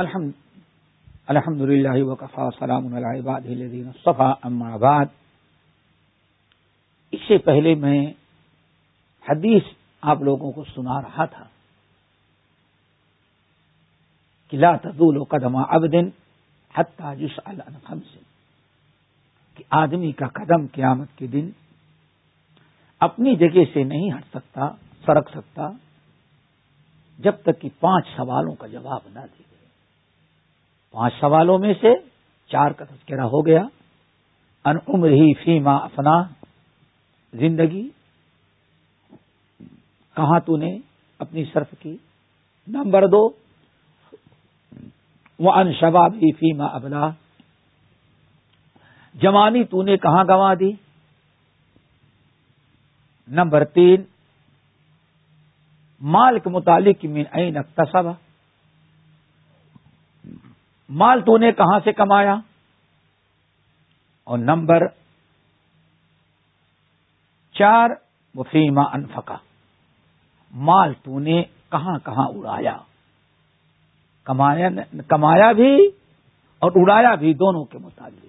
الحمد الحمد للہ وقفا سلام الدین صفا بعد۔ اس سے پہلے میں حدیث آپ لوگوں کو سنا رہا تھا لا تدول و قدم ابدن حتہ جس الخم سے کہ آدمی کا قدم قیامت کے دن اپنی جگہ سے نہیں ہٹ سکتا، سرک سکتا، جب تک کہ پانچ سوالوں کا جواب نہ دے گئے پانچ سوالوں میں سے چار کا تذکرہ ہو گیا۔ ان عمر ہی فیما افنا، زندگی، کہاں تو نے اپنی صرف کی؟ نمبر دو وہ ان شباب ہی فیما ابلا جوانی تو نے کہاں گنوا دی؟ نمبر تین، مال کے متعلق من این اکتسب مال تو نے کہاں سے کمایا؟ اور نمبر چار وفیما انفقا مال تو نے کہاں کہاں اڑایا؟ کمایا بھی اور اڑایا بھی دونوں کے متعلق۔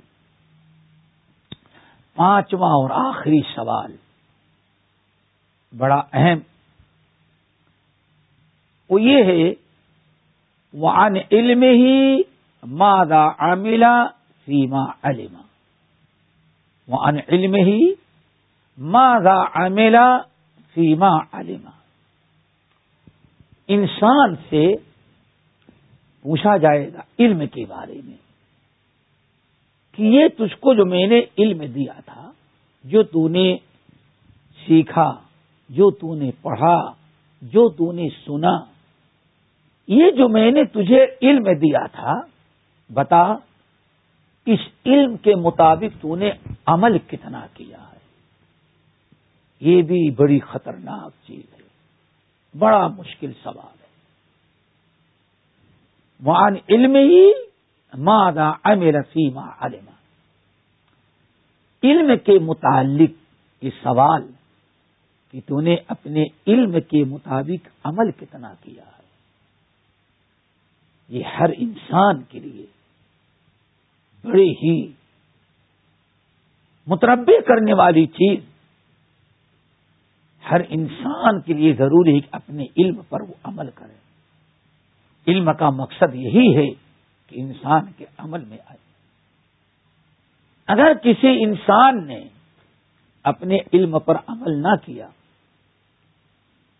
پانچواں اور آخری سوال، بڑا اہم۔ وہ یہ ہے وہ ان علم ہی مادا عاملہ سیما علما وہ ان علم ہی مادا عاملہ سیما علما انسان سے پوچھا جائے گا علم کے بارے میں کہ یہ تجھ کو جو میں نے علم دیا تھا، جو تو نے سیکھا، جو تو نے پڑھا، جو تو نے سنا، یہ جو میں نے تجھے علم دیا تھا بتا، اس علم کے مطابق تو نے عمل کتنا کیا ہے۔ یہ بھی بڑی خطرناک چیز ہے۔ بڑا مشکل سوال ہے۔ وہاں علم ہی مادا امیر فیما علما علم کے متعلق یہ سوال کہ تو نے اپنے علم کے مطابق عمل کتنا کیا ہے۔ یہ ہر انسان کے لیے بڑی ہی متربے کرنے والی چیز ہر انسان کے لیے ضروری ہے کہ اپنے علم پر وہ عمل کرے۔ علم کا مقصد یہی ہے کہ انسان کے عمل میں آئے۔ اگر کسی انسان نے اپنے علم پر عمل نہ کیا،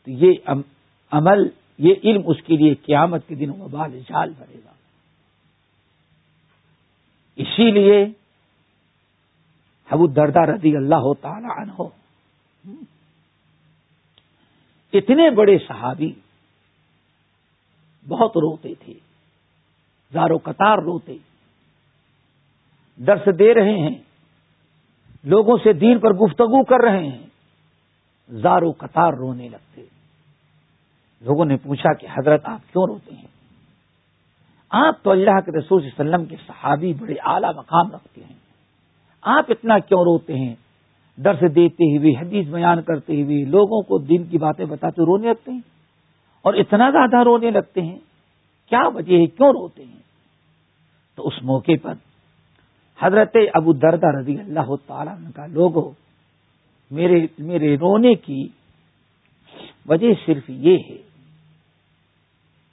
تو یہ عمل، یہ علم اس کے لیے قیامت کے دن وبال جال بھرے گا۔ اسی لیے حبو دردہ رضی اللہ تعالی عنہ اتنے بڑے صحابی بہت روتے تھے، زارو قطار روتے، درس دے رہے ہیں، لوگوں سے دین پر گفتگو کر رہے ہیں، زارو قطار رونے لگتے۔ لوگوں نے پوچھا کہ حضرت آپ کیوں روتے ہیں؟ آپ تو اللہ کے رسول صلی اللہ علیہ وسلم کے صحابی بڑے اعلی مقام رکھتے ہیں۔ آپ اتنا کیوں روتے ہیں؟ درس دیتے ہوئے، حدیث بیان کرتے ہوئے، لوگوں کو دین کی باتیں بتاتے رونے لگتے ہیں۔ اور اتنا زیادہ رونے لگتے ہیں۔ کیا وجہ ہے؟ کیوں روتے ہیں؟ تو اس موقع پر حضرت ابو دردہ رضی اللہ تعالیٰ کا لوگوں میرے میرے رونے کی وجہ صرف یہ ہے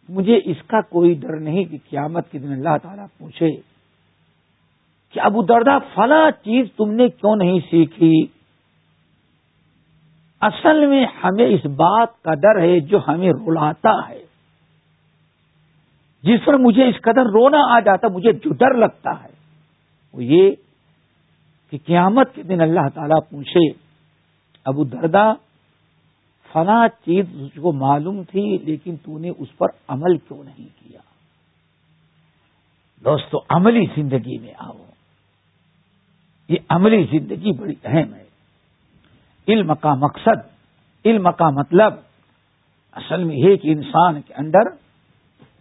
مجھے اس کا کوئی ڈر نہیں کہ قیامت کے دن اللہ تعالیٰ پوچھے کہ ابو دردہ، فلاں چیز تم نے کیوں نہیں سیکھی؟ اصل میں ہمیں اس بات کا ڈر ہے جو ہمیں رلاتا ہے۔ جس پر مجھے اس قدر رونا آ جاتا، مجھے جو ڈر لگتا ہے، وہ یہ کہ قیامت کے دن اللہ تعالیٰ پوچھے، ابو دردا فلاں چیز کو معلوم تھی لیکن تو نے اس پر عمل کیوں نہیں کیا؟ دوستو، عملی زندگی میں آؤ۔ یہ عملی زندگی بڑی اہم ہے۔ علم کا مقصد، علم کا مطلب اصل میں یہ کہ انسان کے اندر،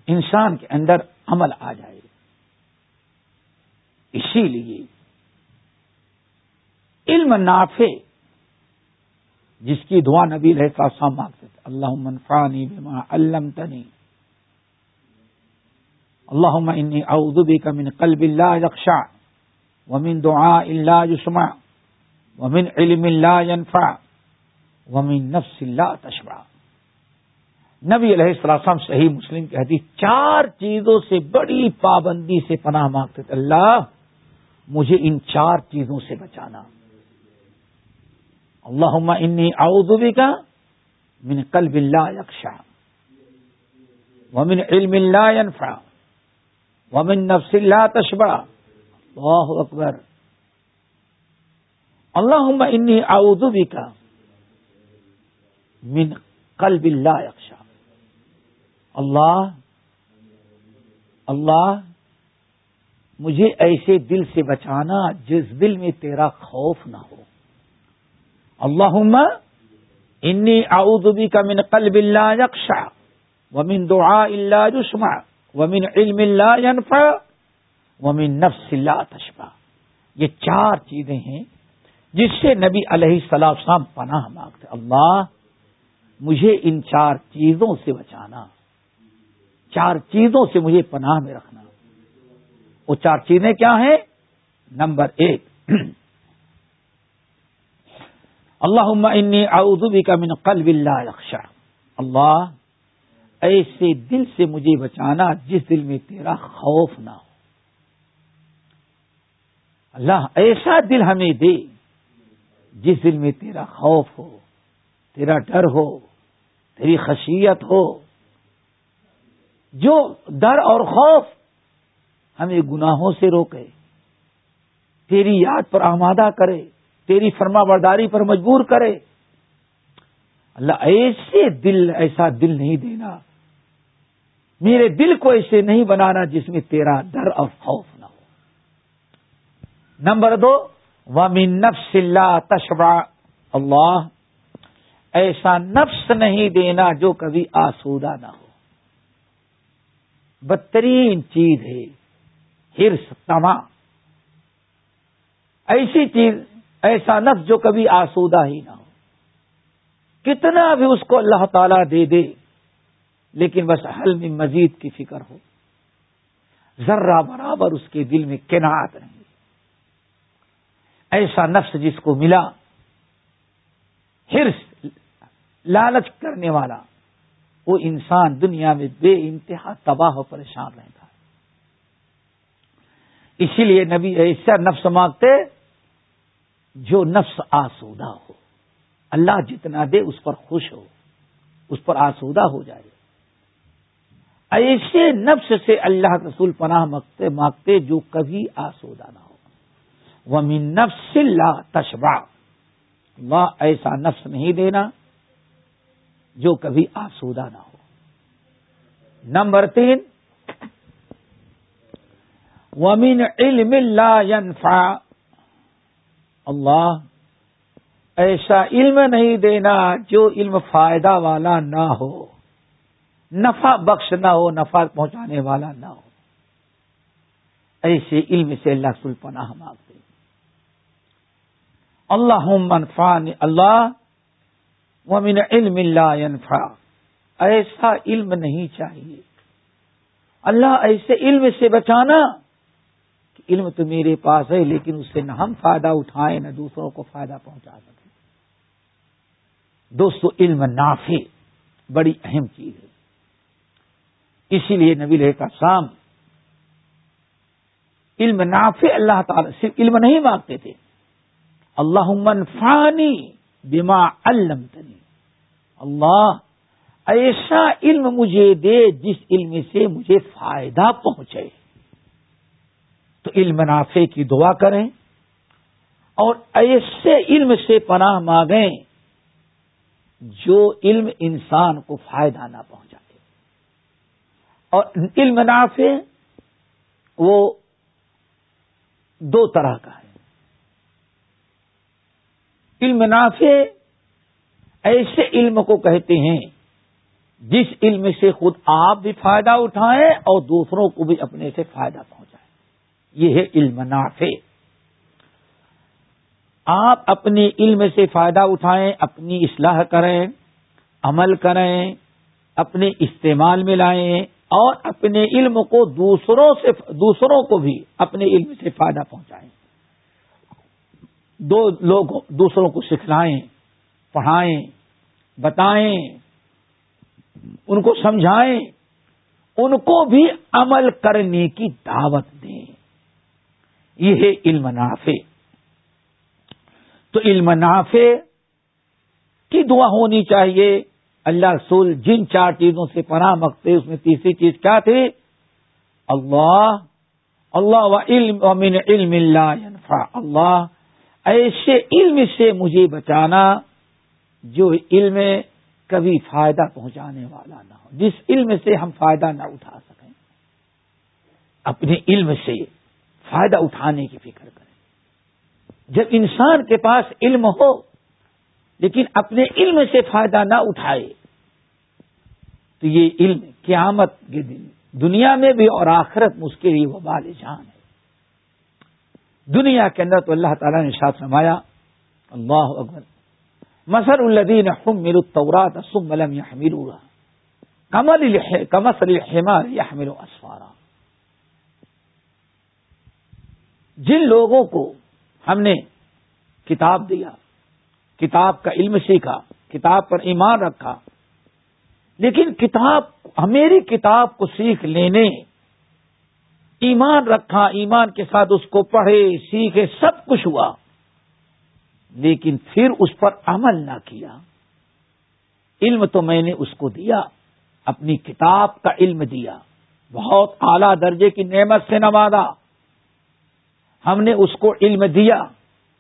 انسان کے اندر عمل آ جائے۔ اسی لیے علم نافع جس کی دعا نبی رہتا مانگتے تھے۔ اللہ منفانی بما علم تنی اللهم إني أعوذ بك من قلب لا يخشع ومن دعاء لا يسمع ومن علم لا ينفع ومن نفس لا تشبع۔ نبی علیہ السلام صحیح مسلم کی حدیث چار چیزوں سے بڑی پابندی سے پناہ مانگتے تھے۔ اللہ، مجھے ان چار چیزوں سے بچانا۔ اللہ انی اعوذ کا من قلب لا یکشا ومن علم لا ينفع ومن نفس لا تشبع اللہ اکبر اللہ انی اعوذ کا من قلب لا یکشا اللہ اللہ مجھے ایسے دل سے بچانا جس دل میں تیرا خوف نہ ہو اللہ انی اعوذ کا من قلب اللہ یکشا ومن دعاء اللہ جسما ومن علم اللہ ينفع ومن نفس اللہ تشبع۔ یہ چار چیزیں ہیں جس سے نبی علیہ السلام پناہ مانگتے اللہ، مجھے ان چار چیزوں سے بچانا۔ چار چیزوں سے مجھے پناہ میں رکھنا۔ وہ چار چیزیں کیا ہیں؟ نمبر ایک اللہ انی اعوذ کا من قلب اللہ رخشا اللہ ایسے دل سے مجھے بچانا جس دل میں تیرا خوف نہ ہو. اللہ ایسا دل ہمیں دے جس دل میں تیرا خوف ہو، تیرا ڈر ہو، تیری خشیت ہو. جو ڈر اور خوف ہمیں گناہوں سے روکے، تیری یاد پر آمادہ کرے. تیری فرما برداری پر مجبور کرے۔ اللہ ایسے دل، ایسا دل نہیں دینا۔ میرے دل کو ایسے نہیں بنانا جس میں تیرا ڈر اور خوف نہ ہو۔ نمبر دو، ومن نفس اللہ تشبا اللہ، ایسا نفس نہیں دینا جو کبھی آسودہ نہ ہو۔ بدترین چیز ہے ہرس، تما۔ ایسی چیز ایسا نفس جو کبھی آسودہ ہی نہ ہو۔ کتنا بھی اس کو اللہ تعالی دے دے، لیکن بس حل میں مزید کی فکر ہو۔ ذرہ برابر اس کے دل میں کینات نہیں ایسا نفس جس کو ملا ہرس لالچ کرنے والا، وہ انسان دنیا میں بے انتہا تباہ و پریشان رہتا ہے۔ اسی لیے نبی ایسا نفس مانگتے جو نفس آسودہ ہو۔ اللہ جتنا دے اس پر خوش ہو، اس پر آسودہ ہو جائے۔ ایسے نفس سے اللہ رسول پناہ مانگتے مانگتے جو کبھی آسودہ نہ ہو۔ وہ من نفس اللہ تشبا وہ ایسا نفس نہیں دینا جو کبھی آسودہ نہ ہو۔ نمبر تین، ومن علم لا ينفع۔ اللہ ایسا علم نہیں دینا جو علم فائدہ والا نہ ہو، نفع بخش نہ ہو، نفع پہنچانے والا نہ ہو۔ ایسے علم سے اللہ سل پناہ مانگتے اللہ منفان اللہ ومن علم اللہ ينفع ایسا علم نہیں چاہیے۔ اللہ ایسے علم سے بچانا کہ علم تو میرے پاس ہے لیکن اس سے نہ ہم فائدہ اٹھائیں، نہ دوسروں کو فائدہ پہنچا سکیں۔ دوستو، علم نافع بڑی اہم چیز ہے۔ اسی لیے نبی رہے کا سام علم نافع اللہ تعالی صرف علم نہیں مانگتے تھے۔ اللہ منفانی بما علمتنی۔ اللہ، ایسا علم مجھے دے جس علم سے مجھے فائدہ پہنچے۔ تو علم نافع کی دعا کریں اور ایسے علم سے پناہ مانگیں جو علم انسان کو فائدہ نہ پہنچائے۔ اور علم نافع وہ دو طرح کا ہے۔ علم نافع ایسے علم کو کہتے ہیں جس علم سے خود آپ بھی فائدہ اٹھائیں اور دوسروں کو بھی اپنے سے فائدہ پہنچائیں۔ یہ ہے علم نافع۔ آپ اپنے علم سے فائدہ اٹھائیں، اپنی اصلاح کریں، عمل کریں، اپنے استعمال میں لائیں اور اپنے علم کو دوسروں سے دوسروں کو بھی اپنے علم سے فائدہ پہنچائیں۔ دو لوگ دوسروں کو سکھلائیں، پڑھائیں، بتائیں، ان کو سمجھائیں، ان کو بھی عمل کرنے کی دعوت دیں۔ یہ ہے علم نافع۔ تو علم نافع کی دعا ہونی چاہیے۔ اللہ رسول جن چار چیزوں سے پناہ مکتے اس میں تیسری چیز کیا تھی؟ اللہ۔ اللہ و علم من علم اللہ اللہ، ایسے علم سے مجھے بچانا جو علم کبھی فائدہ پہنچانے والا نہ ہو۔ جس علم سے ہم فائدہ نہ اٹھا سکیں۔ اپنے علم سے فائدہ اٹھانے کی فکر کریں۔ جب انسان کے پاس علم ہو، لیکن اپنے علم سے فائدہ نہ اٹھائے، تو یہ علم قیامت کے دن دنیا میں بھی اور آخرت میں اس کے لیے وہ بال جان ہے۔ دنیا کے اندر تو اللہ تعالیٰ نے ساتھ رمایا اللہ اکبر مسر الدین حم میر الطورات سم ملم یا حمیر کمل کمسل حمار یا حمیر اسفارا جن لوگوں کو ہم نے کتاب دیا، کتاب کا علم سیکھا، کتاب پر ایمان رکھا، لیکن کتاب میری کتاب کو سیکھ لینے، ایمان رکھا، ایمان کے ساتھ اس کو پڑھے، سیکھے، سب کچھ ہوا، لیکن پھر اس پر عمل نہ کیا۔ علم تو میں نے اس کو دیا، اپنی کتاب کا علم دیا، بہت اعلی درجے کی نعمت سے نوازا۔ ہم نے اس کو علم دیا،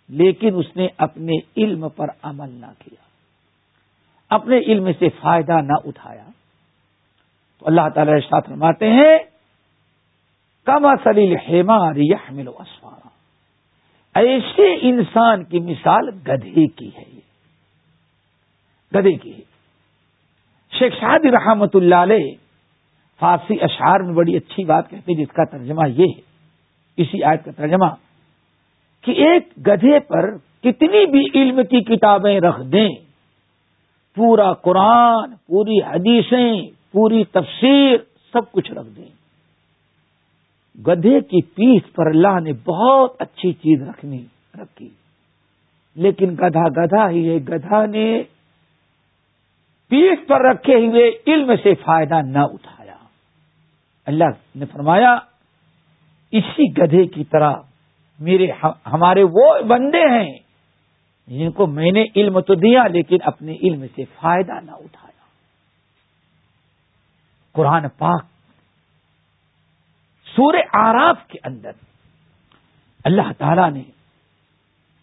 لیکن اس نے اپنے علم پر عمل نہ کیا۔ اپنے علم سے فائدہ نہ اٹھایا۔ تو اللہ تعالی ساتھ فرماتے ہیں، کما سلیل ہیمار یحمل اسوارا ایسے انسان کی مثال گدھے کی ہے یہ۔ گدھے کی ہے۔ شیخ شاد رحمت اللہ علیہ، فارسی اشعار میں بڑی اچھی بات کہتے جس کا ترجمہ یہ ہے۔ اسی آیت کا ترجمہ، کہ ایک گدھے پر کتنی بھی علم کی کتابیں رکھ دیں، پورا قرآن، پوری حدیثیں، پوری تفسیر، سب کچھ رکھ دیں۔ گدھے کی پیٹھ پر اللہ نے بہت اچھی چیز رکھنی، رکھی۔ لیکن گدھا گدھا ہی ہے، گدھا نے پیٹھ پر رکھے ہوئے علم سے فائدہ نہ اٹھایا۔ اللہ نے فرمایا اسی گدھے کی طرح میرے ہمارے وہ بندے ہیں جن کو میں نے علم تو دیا لیکن اپنے علم سے فائدہ نہ اٹھایا۔ قرآن پاک سور آراف کے اندر اللہ تعالی نے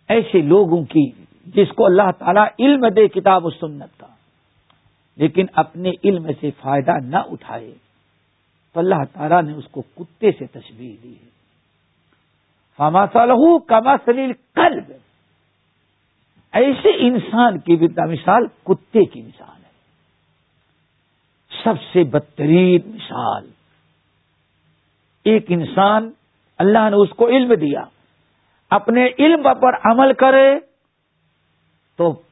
ایسے لوگوں کی جس کو اللہ تعالیٰ علم دے کتاب و سنت کا لیکن اپنے علم سے فائدہ نہ اٹھائے۔ تو اللہ تعالیٰ نے اس کو کتے سے تشبیح دی ہے۔ فما صلح کما سلیل قلب ایسے انسان کی بھی مثال کتے کی مثال ہے۔ سب سے بدترین مثال۔ ایک انسان اللہ نے اس کو علم دیا۔ اپنے علم پر عمل کرے تو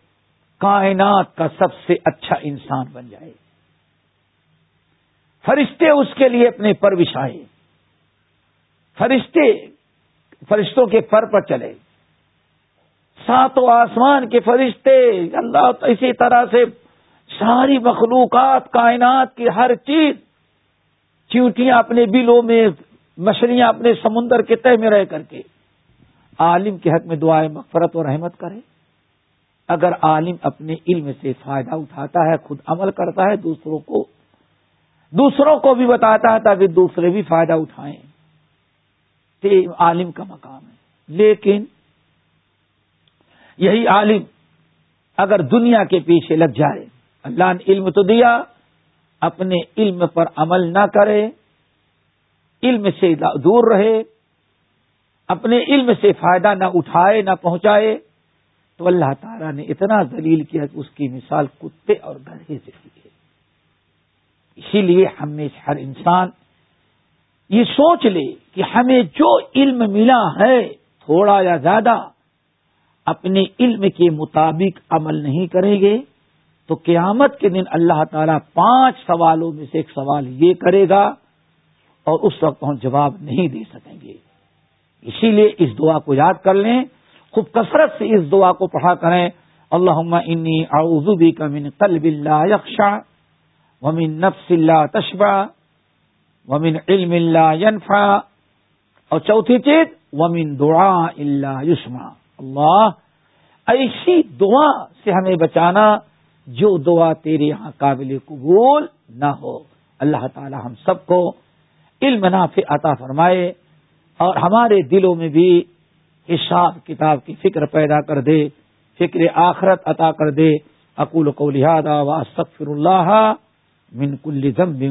کائنات کا سب سے اچھا انسان بن جائے۔ فرشتے اس کے لیے اپنے پر بچھائے فرشتے فرشتوں کے پر پر چلے۔ ساتوں آسمان کے فرشتے، اللہ اسی طرح سے ساری مخلوقات، کائنات کی ہر چیز چیوٹیاں اپنے بلوں میں، مچھلیاں اپنے سمندر کے تہ میں رہ کر کے۔ عالم کے حق میں دعائیں مغفرت اور رحمت کرے۔ اگر عالم اپنے علم سے فائدہ اٹھاتا ہے، خود عمل کرتا ہے، دوسروں کو دوسروں کو بھی بتاتا ہے تاکہ دوسرے بھی فائدہ اٹھائیں۔ عالم کا مقام ہے۔ لیکن یہی عالم اگر دنیا کے پیچھے لگ جائے، اللہ نے علم تو دیا، اپنے علم پر عمل نہ کرے، علم سے دور رہے، اپنے علم سے فائدہ نہ اٹھائے، نہ پہنچائے، تو اللہ تعالیٰ نے اتنا دلیل کیا کہ اس کی مثال کتے اور گدھے سے کی اسی لیے ہمیں ہر انسان یہ سوچ لے کہ ہمیں جو علم ملا ہے تھوڑا یا زیادہ اپنے علم کے مطابق عمل نہیں کریں گے تو قیامت کے دن اللہ تعالیٰ پانچ سوالوں میں سے ایک سوال یہ کرے گا اور اس وقت ہم جواب نہیں دے سکیں گے۔ اسی لیے اس دعا کو یاد کر لیں، خوب کثرت سے اس دعا کو پڑھا کریں۔ اللہ انی اعوذ کا من قلب اللہ یکشا ومن نفس اللہ تشبہ ومن علم اللہ ینفا اور چوتھی چیز، ومن دعا اللہ یشما اللہ، ایسی دعا سے ہمیں بچانا جو دعا تیرے یہاں قابل قبول نہ ہو۔ اللہ تعالی ہم سب کو علم نافع عطا فرمائے اور ہمارے دلوں میں بھی حساب کتاب کی فکر پیدا کر دے، فکر آخرت عطا کر دے۔ اقول کو لہٰذا وا اللہ۔ من کل ذنب